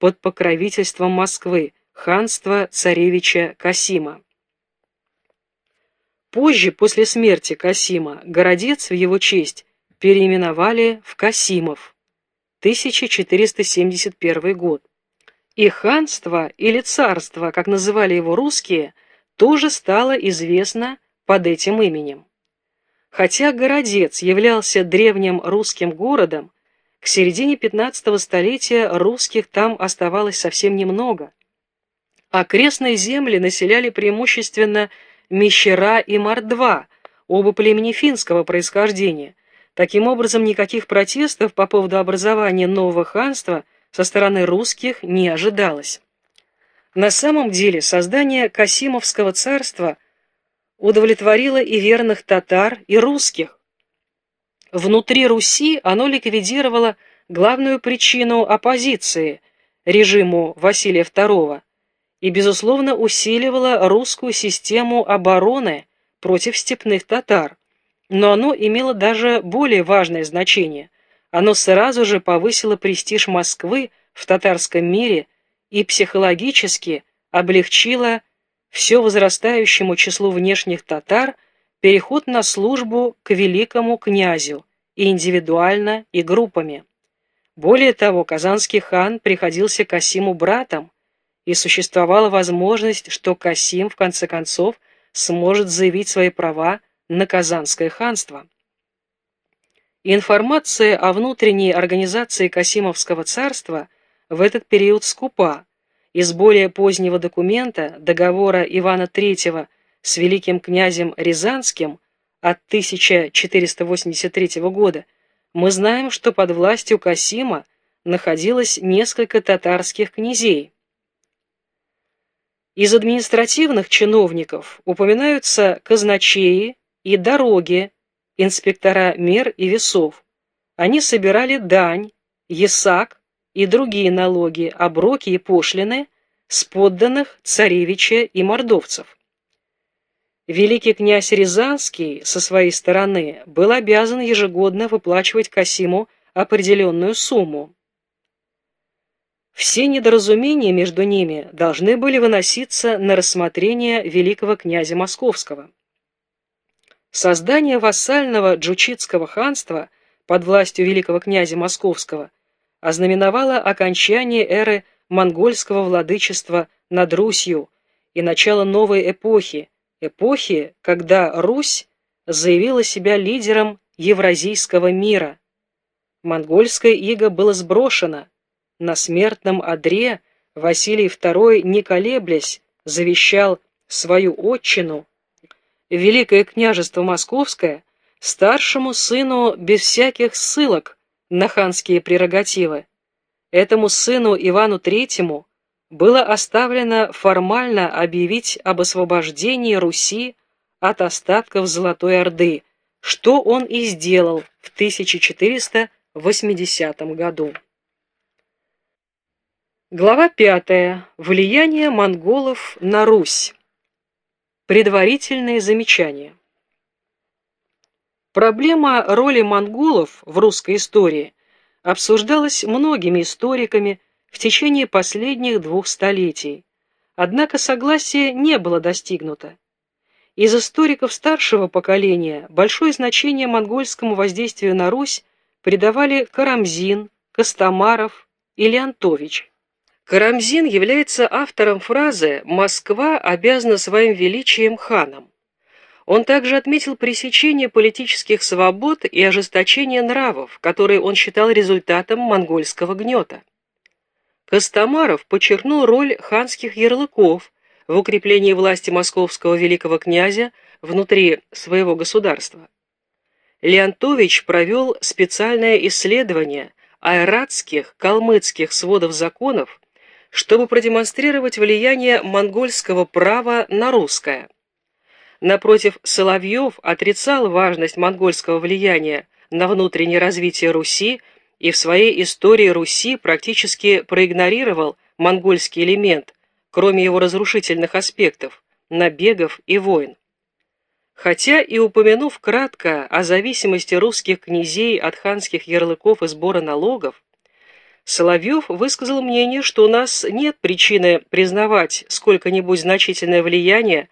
под покровительством Москвы, ханства царевича Касима. Позже, после смерти Касима, городец в его честь переименовали в Касимов, 1471 год. И ханство или царство, как называли его русские, тоже стало известно под этим именем. Хотя Городец являлся древним русским городом, к середине 15 столетия русских там оставалось совсем немного. Окрестные земли населяли преимущественно Мещера и Мордва, оба племени финского происхождения. Таким образом, никаких протестов по поводу образования нового ханства со стороны русских не ожидалось. На самом деле создание Касимовского царства удовлетворило и верных татар, и русских. Внутри Руси оно ликвидировало главную причину оппозиции режиму Василия II и, безусловно, усиливало русскую систему обороны против степных татар. Но оно имело даже более важное значение. Оно сразу же повысило престиж Москвы в татарском мире и психологически облегчило все возрастающему числу внешних татар – переход на службу к великому князю и индивидуально, и группами. Более того, казанский хан приходился Касиму братом, и существовала возможность, что Касим, в конце концов, сможет заявить свои права на Казанское ханство. Информация о внутренней организации Касимовского царства в этот период скупа. Из более позднего документа, договора Ивана III с великим князем Рязанским от 1483 года, мы знаем, что под властью Касима находилось несколько татарских князей. Из административных чиновников упоминаются казначеи и дороги, инспектора мер и весов. Они собирали дань, ясак и другие налоги, оброки и пошлины с подданных царевича и мордовцев. Великий князь Рязанский, со своей стороны, был обязан ежегодно выплачивать Касиму определенную сумму. Все недоразумения между ними должны были выноситься на рассмотрение великого князя Московского. Создание вассального джучитского ханства под властью великого князя Московского ознаменовало окончание эры монгольского владычества над Русью и начало новой эпохи, эпохи, когда Русь заявила себя лидером евразийского мира. Монгольское иго было сброшено. На смертном одре Василий II, не колеблясь, завещал свою отчину, Великое княжество Московское, старшему сыну без всяких ссылок на ханские прерогативы. Этому сыну Ивану Третьему было оставлено формально объявить об освобождении Руси от остатков Золотой Орды, что он и сделал в 1480 году. Глава 5. Влияние монголов на Русь. Предварительные замечания. Проблема роли монголов в русской истории обсуждалась многими историками, в течение последних двух столетий. Однако согласия не было достигнуто. Из историков старшего поколения большое значение монгольскому воздействию на Русь придавали Карамзин, Костомаров и Леонтович. Карамзин является автором фразы «Москва обязана своим величием ханам». Он также отметил пресечение политических свобод и ожесточение нравов, которые он считал результатом монгольского гнета. Костомаров подчеркнул роль ханских ярлыков в укреплении власти московского великого князя внутри своего государства. Леонтович провел специальное исследование айратских, калмыцких сводов законов, чтобы продемонстрировать влияние монгольского права на русское. Напротив, Соловьев отрицал важность монгольского влияния на внутреннее развитие Руси и в своей истории Руси практически проигнорировал монгольский элемент, кроме его разрушительных аспектов, набегов и войн. Хотя и упомянув кратко о зависимости русских князей от ханских ярлыков и сбора налогов, Соловьев высказал мнение, что у нас нет причины признавать сколько-нибудь значительное влияние